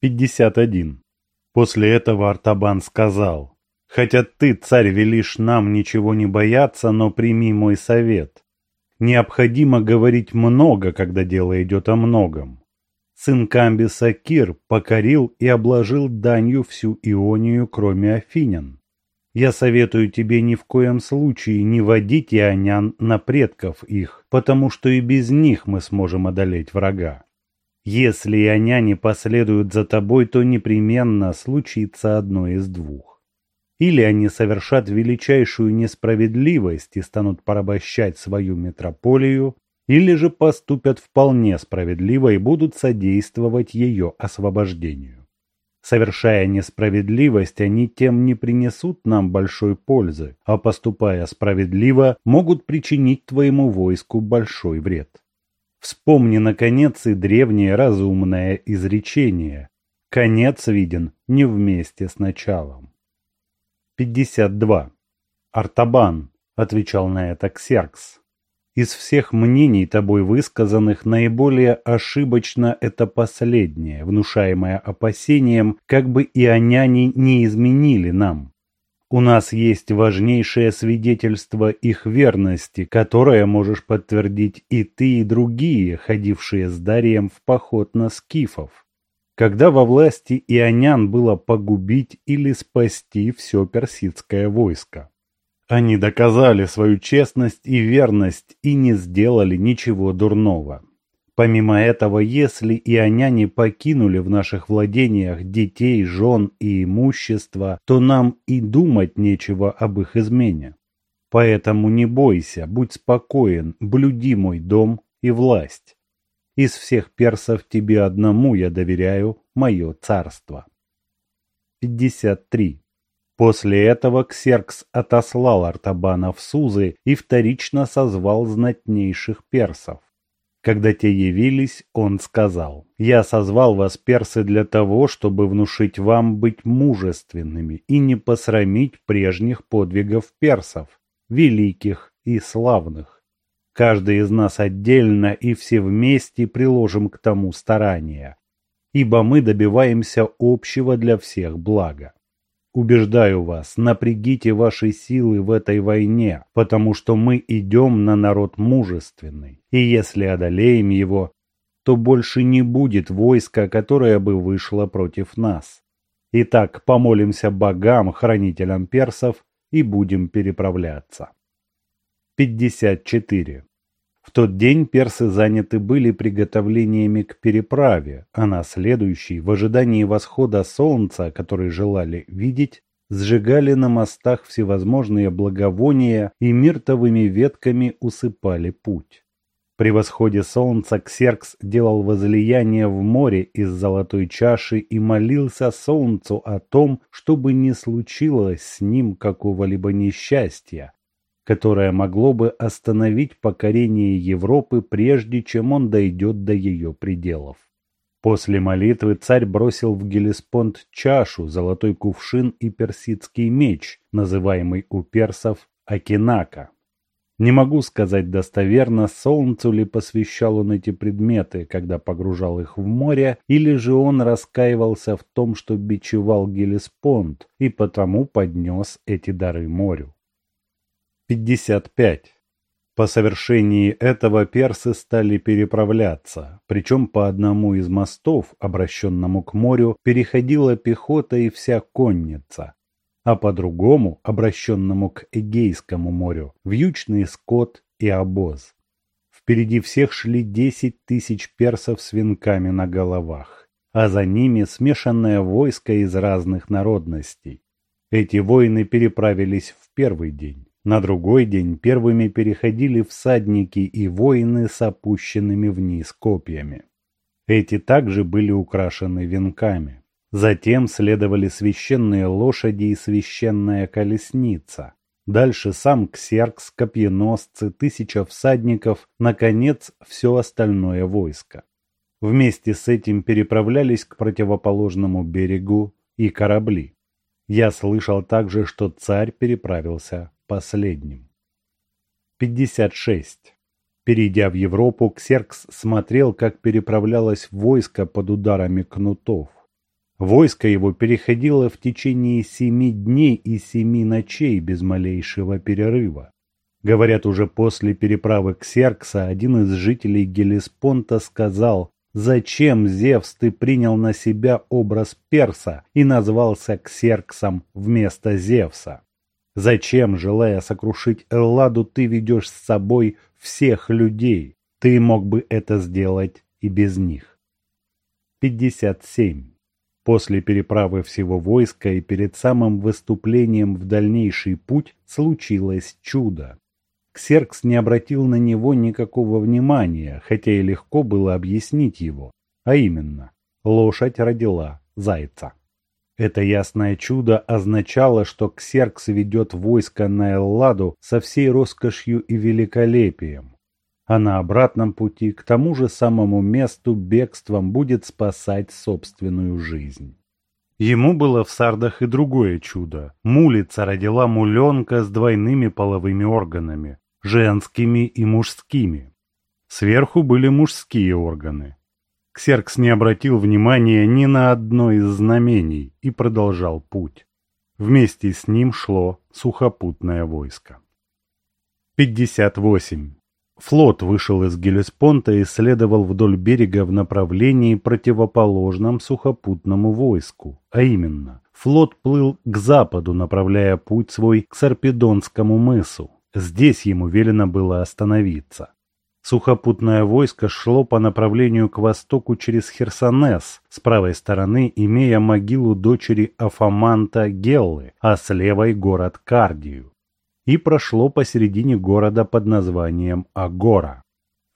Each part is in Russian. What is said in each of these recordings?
51. После этого Артабан сказал, «Хотя ты, царь, велишь нам ничего не бояться, но прими мой совет. Необходимо говорить много, когда дело идет о многом. Сын Камбиса Кир покорил и обложил данью всю Ионию, кроме Афинян. Я советую тебе ни в коем случае не водить ионян на предков их, потому что и без них мы сможем одолеть врага. Если ионяне последуют за тобой, то непременно случится одно из двух. Или они совершат величайшую несправедливость и станут порабощать свою метрополию, или же поступят вполне справедливо и будут содействовать ее освобождению. Совершая несправедливость, они тем не принесут нам большой пользы, а поступая справедливо, могут причинить твоему войску большой вред. Вспомни, наконец, и древнее разумное изречение. Конец виден не вместе с началом. 52. Артабан, отвечал на это Ксеркс. Из всех мнений тобой высказанных наиболее ошибочно это последнее, внушаемое опасением, как бы и ионяне не изменили нам. У нас есть важнейшее свидетельство их верности, которое можешь подтвердить и ты, и другие, ходившие с Дарием в поход на скифов. Когда во власти ионян было погубить или спасти все персидское войско. Они доказали свою честность и верность и не сделали ничего дурного. Помимо этого, если и ионяне покинули в наших владениях детей, жен и имущество, то нам и думать нечего об их измене. Поэтому не бойся, будь спокоен, блюди мой дом и власть. Из всех персов тебе одному я доверяю мое царство. 53. После этого Ксеркс отослал Артабана в Сузы и вторично созвал знатнейших персов. Когда те явились, он сказал, «Я созвал вас, персы, для того, чтобы внушить вам быть мужественными и не посрамить прежних подвигов персов, великих и славных. Каждый из нас отдельно и все вместе приложим к тому старания, ибо мы добиваемся общего для всех блага. Убеждаю вас, напрягите ваши силы в этой войне, потому что мы идем на народ мужественный, и если одолеем его, то больше не будет войска, которое бы вышло против нас. Итак, помолимся богам, хранителям персов, и будем переправляться. 54. В тот день персы заняты были приготовлениями к переправе, а на следующий, в ожидании восхода солнца, который желали видеть, сжигали на мостах всевозможные благовония и миртовыми ветками усыпали путь. При восходе солнца Ксеркс делал возлияние в море из золотой чаши и молился солнцу о том, чтобы не случилось с ним какого-либо несчастья, которое могло бы остановить покорение Европы, прежде чем он дойдет до ее пределов. После молитвы царь бросил в Гелеспонд чашу, золотой кувшин и персидский меч, называемый у персов Акинака. Не могу сказать достоверно, солнцу ли посвящал он эти предметы, когда погружал их в море, или же он раскаивался в том, что бичевал Гелеспонд и потому поднес эти дары морю. 55. По совершении этого персы стали переправляться, причем по одному из мостов, обращенному к морю, переходила пехота и вся конница, а по другому, обращенному к Эгейскому морю, вьючный скот и обоз. Впереди всех шли десять тысяч персов с венками на головах, а за ними смешанное войско из разных народностей. Эти воины переправились в первый день. На другой день первыми переходили всадники и воины с опущенными вниз копьями. Эти также были украшены венками. Затем следовали священные лошади и священная колесница. Дальше сам Ксеркс, копьеносцы, тысяча всадников, наконец, все остальное войско. Вместе с этим переправлялись к противоположному берегу и корабли. Я слышал также, что царь переправился последним. 56. Перейдя в Европу, Ксеркс смотрел, как переправлялось войско под ударами кнутов. Войско его переходило в течение семи дней и семи ночей без малейшего перерыва. Говорят, уже после переправы к Серкса один из жителей Гелеспонта сказал, «Зачем, Зевс, ты принял на себя образ Перса и назвался Ксерксом вместо Зевса? Зачем, желая сокрушить Элладу, ты ведешь с собой всех людей? Ты мог бы это сделать и без них». 57. После переправы всего войска и перед самым выступлением в дальнейший путь случилось чудо. Ксеркс не обратил на него никакого внимания, хотя и легко было объяснить его, а именно, лошадь родила зайца. Это ясное чудо означало, что Ксеркс ведет войско на Элладу со всей роскошью и великолепием, а на обратном пути к тому же самому месту бегством будет спасать собственную жизнь. Ему было в Сардах и другое чудо. Мулица родила муленка с двойными половыми органами, женскими и мужскими. Сверху были мужские органы. Ксеркс не обратил внимания ни на одно из знамений и продолжал путь. Вместе с ним шло сухопутное войско. 58. Флот вышел из Гелеспонта и следовал вдоль берега в направлении противоположном сухопутному войску, а именно, флот плыл к западу, направляя путь свой к Сарпедонскому мысу. Здесь ему велено было остановиться. Сухопутное войско шло по направлению к востоку через Херсонес, с правой стороны имея могилу дочери Афаманта Геллы, а с левой город Кардию и прошло посередине города под названием Агора.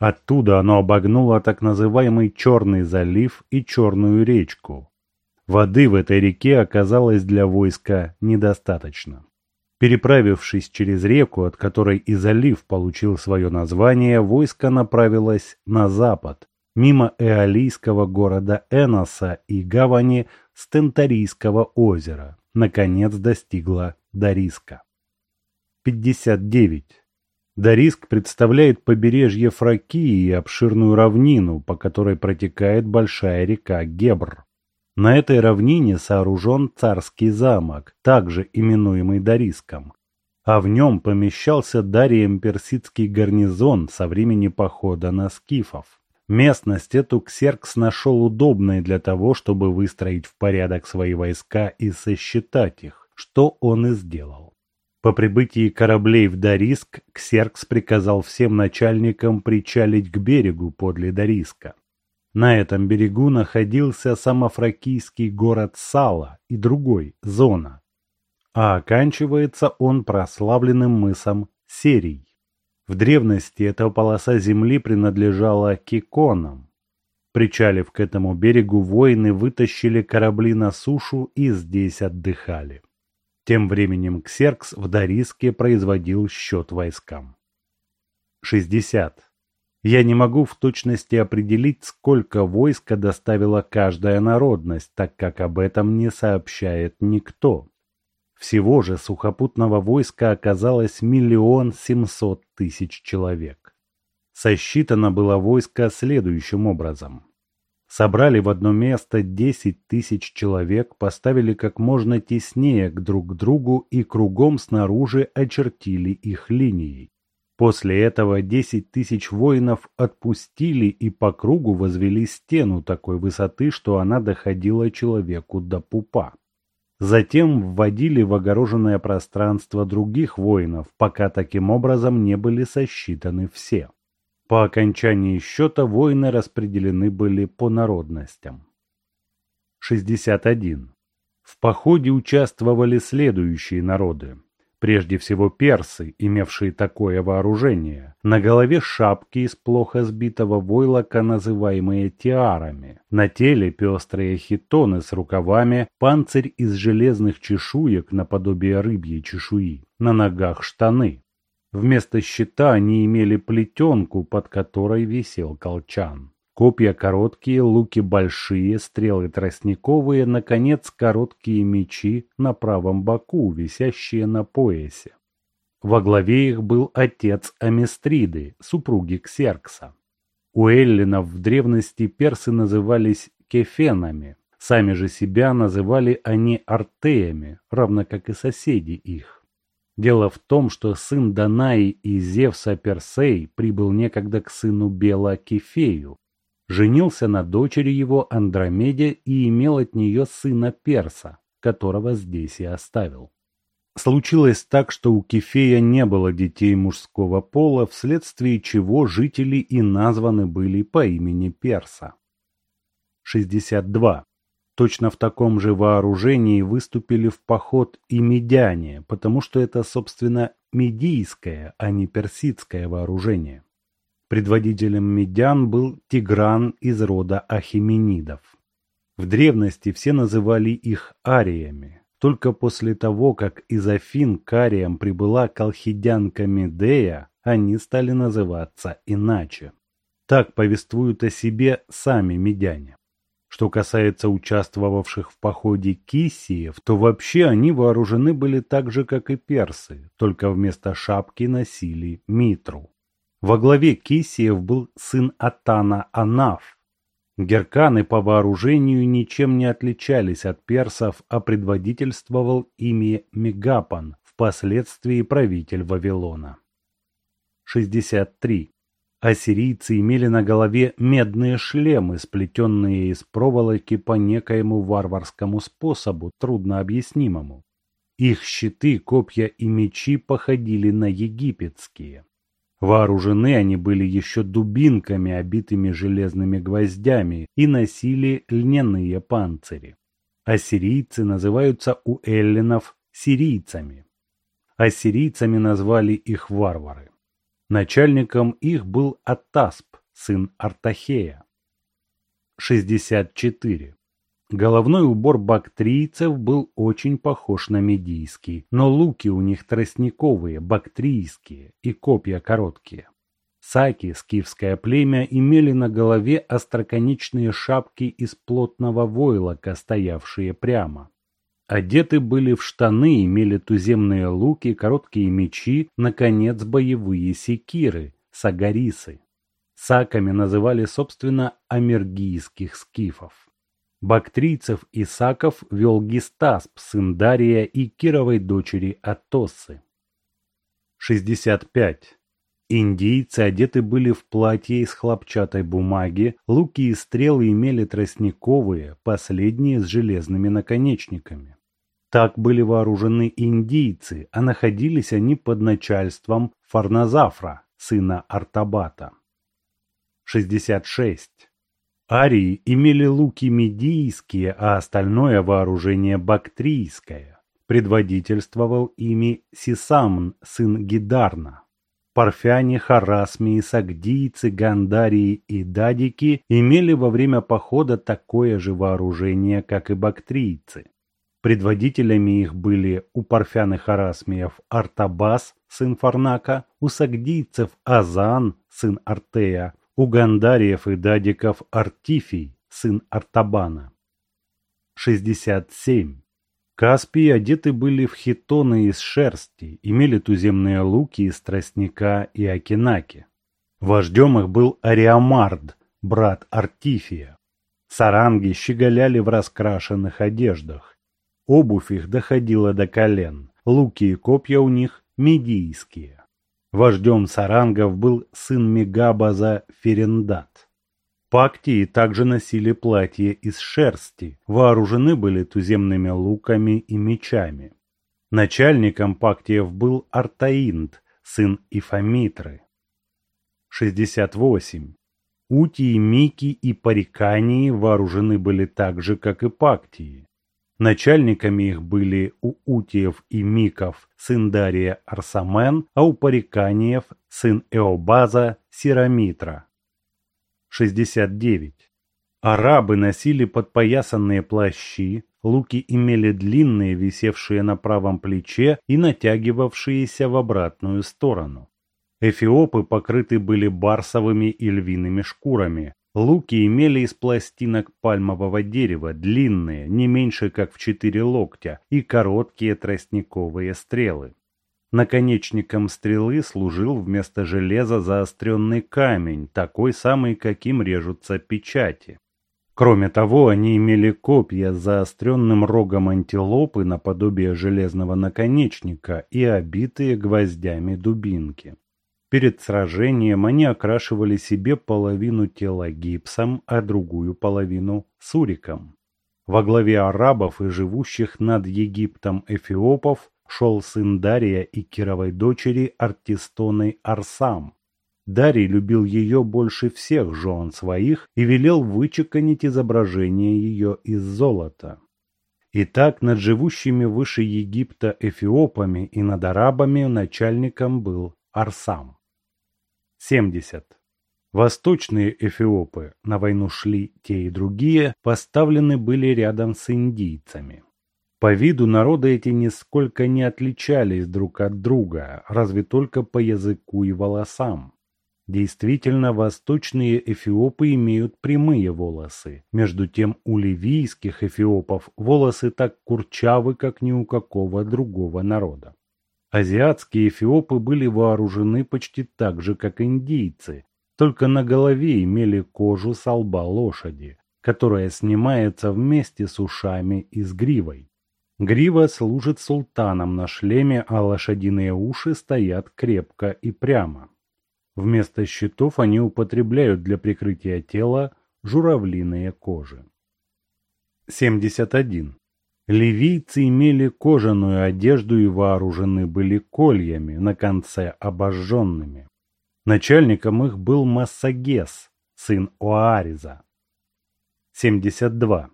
Оттуда оно обогнуло так называемый Черный залив и Черную речку. Воды в этой реке оказалось для войска недостаточно. Переправившись через реку, от которой и залив получил свое название, войско направилось на запад, мимо эолийского города Эноса и гавани Стентарийского озера, наконец достигло Дариска. 59. Дариск представляет побережье Фракии и обширную равнину, по которой протекает большая река Гебр. На этой равнине сооружен царский замок, также именуемый Дариском, а в нем помещался Дарием персидский гарнизон со времени похода на скифов. Местность эту Ксеркс нашел удобной для того, чтобы выстроить в порядок свои войска и сосчитать их, что он и сделал. По прибытии кораблей в Дариск Ксеркс приказал всем начальникам причалить к берегу подле Дариска. На этом берегу находился самофракийский город Сала и другой – Зона, а оканчивается он прославленным мысом Серий. В древности эта полоса земли принадлежала Киконам. Причалив к этому берегу, воины вытащили корабли на сушу и здесь отдыхали. Тем временем Ксеркс в Дариске производил счет войскам. 60. Я не могу в точности определить, сколько войска доставила каждая народность, так как об этом не сообщает никто. Всего же сухопутного войска оказалось миллион семьсот тысяч человек. Сосчитано было войско следующим образом. Собрали в одно место десять тысяч человек, поставили как можно теснее к друг к другу и кругом снаружи очертили их линией. После этого десять тысяч воинов отпустили и по кругу возвели стену такой высоты, что она доходила человеку до пупа. Затем вводили в огороженное пространство других воинов, пока таким образом не были сосчитаны все. По окончании счета воины распределены были по народностям. 61. В походе участвовали следующие народы. Прежде всего персы, имевшие такое вооружение. На голове шапки из плохо сбитого войлока, называемые тиарами. На теле пестрые хитоны с рукавами, панцирь из железных чешуек наподобие рыбьей чешуи. На ногах штаны. Вместо щита они имели плетенку, под которой висел колчан. Копья короткие, луки большие, стрелы тростниковые, наконец, короткие мечи на правом боку, висящие на поясе. Во главе их был отец Аместриды, супруги Ксеркса. У эллинов в древности персы назывались кефенами, Сами же себя называли они артеями, равно как и соседи их. Дело в том, что сын Данаи и Зевса Персей прибыл некогда к сыну Бела Кефею, женился на дочери его Андромеде и имел от нее сына Перса, которого здесь и оставил. Случилось так, что у Кефея не было детей мужского пола, вследствие чего жители и названы были по имени Перса. 62. Точно в таком же вооружении выступили в поход и медяне, потому что это, собственно, медийское, а не персидское вооружение. Предводителем медян был Тигран из рода ахименидов. В древности все называли их ариями. Только после того, как из Афин к ариям прибыла колхидянка Медея, они стали называться иначе. Так повествуют о себе сами медяне. Что касается участвовавших в походе киссиев, то вообще они вооружены были так же, как и персы, только вместо шапки носили митру. Во главе киссиев был сын Атана Анаф. Герканы по вооружению ничем не отличались от персов, а предводительствовал ими Мегапан, впоследствии правитель Вавилона. 63. Ассирийцы имели на голове медные шлемы, сплетенные из проволоки по некоему варварскому способу, трудно объяснимому. Их щиты, копья и мечи походили на египетские. Вооружены они были еще дубинками, обитыми железными гвоздями, и носили льняные панцири. Ассирийцы называются у эллинов сирийцами. Ассирийцами назвали их варвары. Начальником их был Атасп, сын Артахея. 64. Головной убор бактрийцев был очень похож на медийский, но луки у них тростниковые, бактрийские и копья короткие. Саки, скифское племя, имели на голове остроконечные шапки из плотного войлока, стоявшие прямо. Одеты были в штаны, имели туземные луки, короткие мечи, наконец, боевые секиры, сагарисы. Саками называли, собственно, амергийских скифов. Бактрийцев и саков вел Гистасп, сын Дария и Кировой дочери Атоссы. 65. Индийцы одеты были в платье из хлопчатой бумаги, луки и стрелы имели тростниковые, последние с железными наконечниками. Так были вооружены индийцы, а находились они под начальством Фарназафра, сына Артабата. 66. Арии имели луки медийские, а остальное вооружение бактрийское. Предводительствовал ими Сисамн, сын Гидарна. Парфяне, Харасмии, Сагдийцы, Гандарии и Дадики имели во время похода такое же вооружение, как и бактрийцы. Предводителями их были у парфян и харасмиев Артабас, сын Фарнака, у сагдийцев Азан, сын Артея, у гандариев и дадиков Артифий, сын Артабана. 67. Каспии одеты были в хитоны из шерсти, имели туземные луки из тростника и акинаки. Вождем их был Ариамард, брат Артифия. Саранги щеголяли в раскрашенных одеждах. Обувь их доходила до колен, луки и копья у них медийские. Вождем сарангов был сын Мегабаза Ферендат. Пактии также носили платья из шерсти, вооружены были туземными луками и мечами. Начальником пактиев был Артаинд, сын Ифамитры. 68. Утии, Мики и Парикании вооружены были так же, как и Пактии. Начальниками их были у Утиев и Миков сын Дария Арсамен, а у Париканиев сын Эобаза Сирамитра. 69. Арабы носили подпоясанные плащи, луки имели длинные, висевшие на правом плече и натягивавшиеся в обратную сторону. Эфиопы покрыты были барсовыми и львиными шкурами. Луки имели из пластинок пальмового дерева, длинные, не меньше как в четыре локтя, и короткие тростниковые стрелы. Наконечником стрелы служил вместо железа заостренный камень, такой самый, каким режутся печати. Кроме того, они имели копья с заостренным рогом антилопы наподобие железного наконечника и обитые гвоздями дубинки. Перед сражением они окрашивали себе половину тела гипсом, а другую половину суриком. Во главе арабов и живущих над Египтом эфиопов шел сын Дария и Кировой дочери Артистоной Арсам. Дарий любил ее больше всех жен своих и велел вычеканить изображение ее из золота. Итак, над живущими выше Египта эфиопами и над арабами начальником был Арсам. 70. Восточные эфиопы, на войну шли те и другие, поставлены были рядом с индийцами. По виду народы эти нисколько не отличались друг от друга, разве только по языку и волосам. Действительно, восточные эфиопы имеют прямые волосы. Между тем у ливийских эфиопов волосы так курчавы, как ни у какого другого народа. Азиатские эфиопы были вооружены почти так же, как индийцы, только на голове имели кожу со лба лошади, которая снимается вместе с ушами и с гривой. Грива служит султаном на шлеме, а лошадиные уши стоят крепко и прямо. Вместо щитов они употребляют для прикрытия тела журавлиные кожи. 71. Ливийцы имели кожаную одежду и вооружены были кольями, на конце обожженными. Начальником их был Массагес, сын Оариза. 72.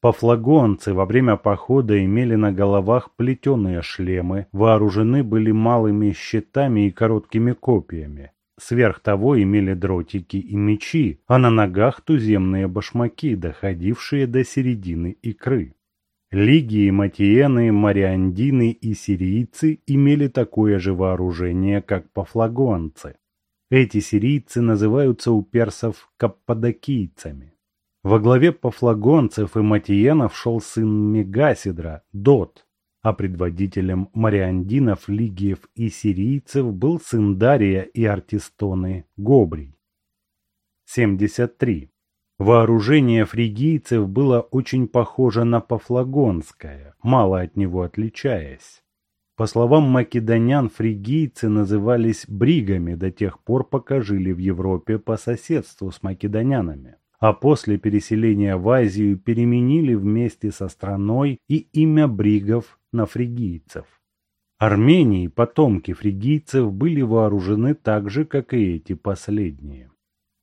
Пофлагонцы во время похода имели на головах плетеные шлемы, вооружены были малыми щитами и короткими копьями. Сверх того имели дротики и мечи, а на ногах туземные башмаки, доходившие до середины икры. Лигии, матиены, мариандины и сирийцы имели такое же вооружение, как пафлагонцы. Эти сирийцы называются у персов каппадокийцами. Во главе пафлагонцев и матиенов шел сын Мегасидра, Дот, а предводителем мариандинов, лигиев и сирийцев был сын Дария и Артистоны Гобрий. 73. Вооружение фригийцев было очень похоже на пафлагонское, мало от него отличаясь. По словам македонян, фригийцы назывались бригами до тех пор, пока жили в Европе по соседству с македонянами а после переселения в Азию переменили вместе со страной и имя бригов на фригийцев. Армении потомки фригийцев были вооружены так же, как и эти последние.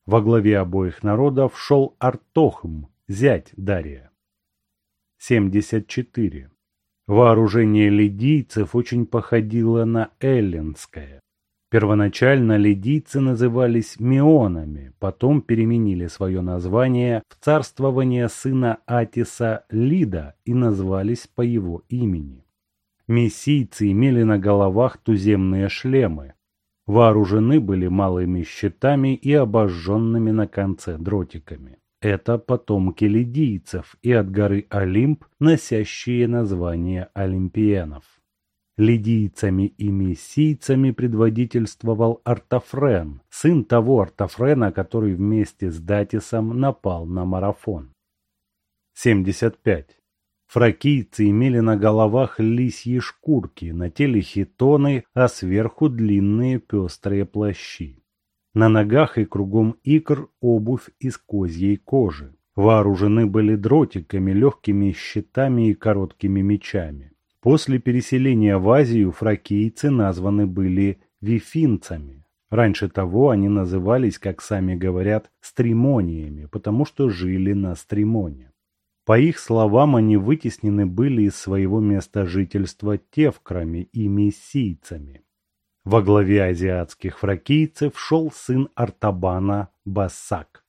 Во главе обоих народов шел Артохм, зять Дария. 74. Вооружение лидийцев очень походило на эллинское. Первоначально лидийцы назывались мионами, потом переменили свое название в царствование сына Атиса Лида и назвались по его имени. Мессийцы имели на головах туземные шлемы, вооружены были малыми щитами и обожженными на конце дротиками. Это потомки лидийцев и от горы Олимп, носящие название олимпиенов. Лидийцами и мессийцами предводительствовал Артафрен, сын того Артафрена, который вместе с Датисом напал на марафон. 75. Фракийцы имели на головах лисьи шкурки, на теле хитоны, а сверху длинные пестрые плащи. На ногах и кругом икр обувь из козьей кожи. Вооружены были дротиками, легкими щитами и короткими мечами. После переселения в Азию фракийцы названы были вифинцами. Раньше того они назывались, как сами говорят, стримониями, потому что жили на стримоне. По их словам, они вытеснены были из своего места жительства тевкрами и мессийцами. Во главе азиатских фракийцев шел сын Артабана Бассак.